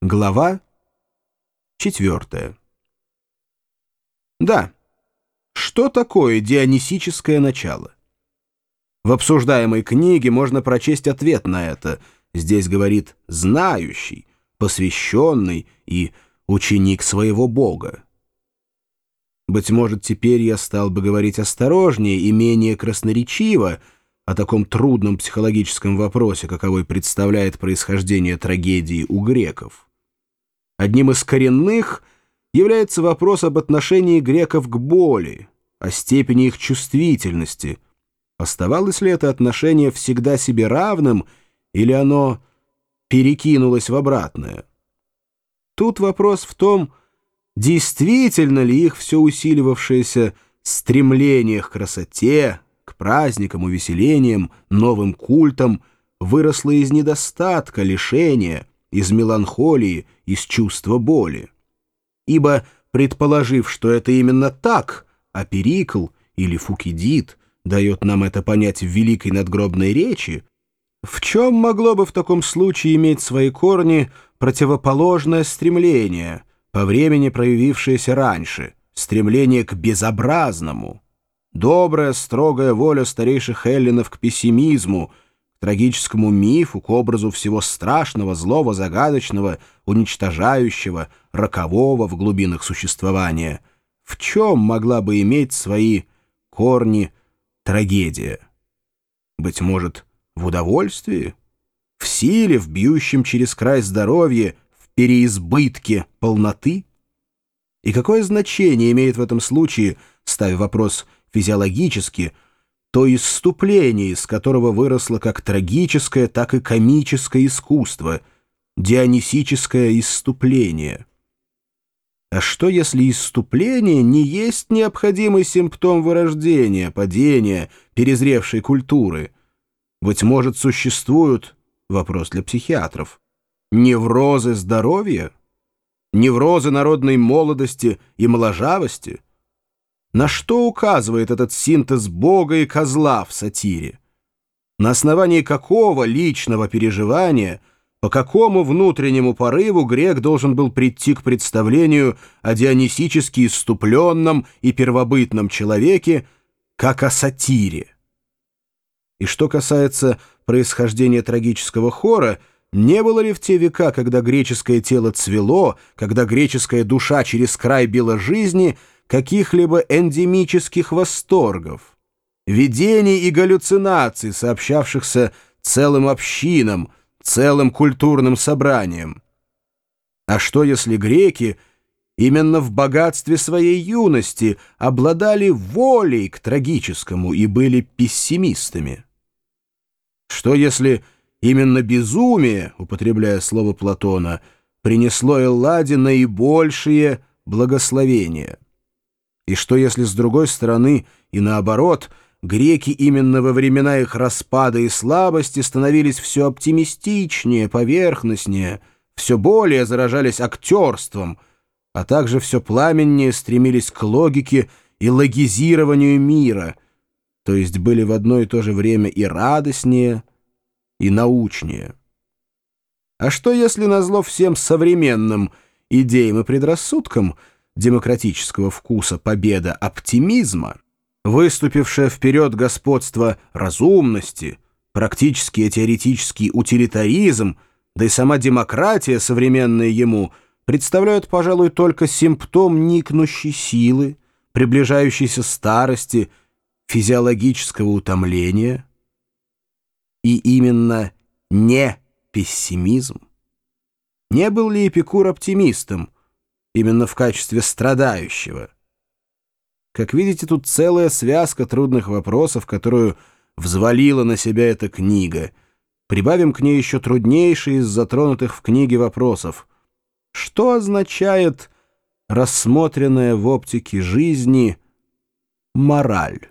Глава четвертая. Да, что такое дионисическое начало? В обсуждаемой книге можно прочесть ответ на это. Здесь говорит «знающий», «посвященный» и «ученик своего Бога». Быть может, теперь я стал бы говорить осторожнее и менее красноречиво, о таком трудном психологическом вопросе, каковой представляет происхождение трагедии у греков. Одним из коренных является вопрос об отношении греков к боли, о степени их чувствительности. Оставалось ли это отношение всегда себе равным, или оно перекинулось в обратное? Тут вопрос в том, действительно ли их все усиливавшееся стремление к красоте, к праздникам, увеселениям, новым культам выросло из недостатка, лишения, из меланхолии, из чувства боли. Ибо, предположив, что это именно так, а Перикл или Фукидид дает нам это понять в великой надгробной речи, в чем могло бы в таком случае иметь свои корни противоположное стремление, по времени проявившееся раньше, стремление к безобразному? Добрая, строгая воля старейших эллинов к пессимизму — трагическому мифу, к образу всего страшного, злого, загадочного, уничтожающего, рокового в глубинах существования, в чем могла бы иметь свои корни трагедия? Быть может, в удовольствии, в силе, в бьющем через край здоровья, в переизбытке полноты? И какое значение имеет в этом случае, ставя вопрос физиологически, то исступление, из которого выросло как трагическое, так и комическое искусство, дионисическое исступление. А что, если исступление не есть необходимый симптом вырождения, падения, перезревшей культуры? Быть может, существуют, вопрос для психиатров, неврозы здоровья? Неврозы народной молодости и моложавости – на что указывает этот синтез Бога и козла в сатире? На основании какого личного переживания, по какому внутреннему порыву грек должен был прийти к представлению о дионисически иступленном и первобытном человеке, как о сатире? И что касается происхождения трагического хора, не было ли в те века, когда греческое тело цвело, когда греческая душа через край била жизни — каких-либо эндемических восторгов, видений и галлюцинаций, сообщавшихся целым общинам, целым культурным собраниям. А что, если греки именно в богатстве своей юности обладали волей к трагическому и были пессимистами? Что, если именно безумие, употребляя слово Платона, принесло Элладе наибольшие благословения? И что если с другой стороны и наоборот, греки именно во времена их распада и слабости становились все оптимистичнее, поверхностнее, все более заражались актерством, а также все пламеннее стремились к логике и логизированию мира, то есть были в одно и то же время и радостнее, и научнее. А что если назло всем современным идеям и предрассудкам — демократического вкуса победа оптимизма, выступившая вперед господство разумности, практический и теоретический утилитаризм, да и сама демократия, современная ему, представляют, пожалуй, только симптом никнущей силы, приближающейся старости, физиологического утомления. И именно не пессимизм. Не был ли Эпикур оптимистом, именно в качестве страдающего. Как видите, тут целая связка трудных вопросов, которую взвалила на себя эта книга. Прибавим к ней еще труднейшие из затронутых в книге вопросов. Что означает рассмотренная в оптике жизни мораль?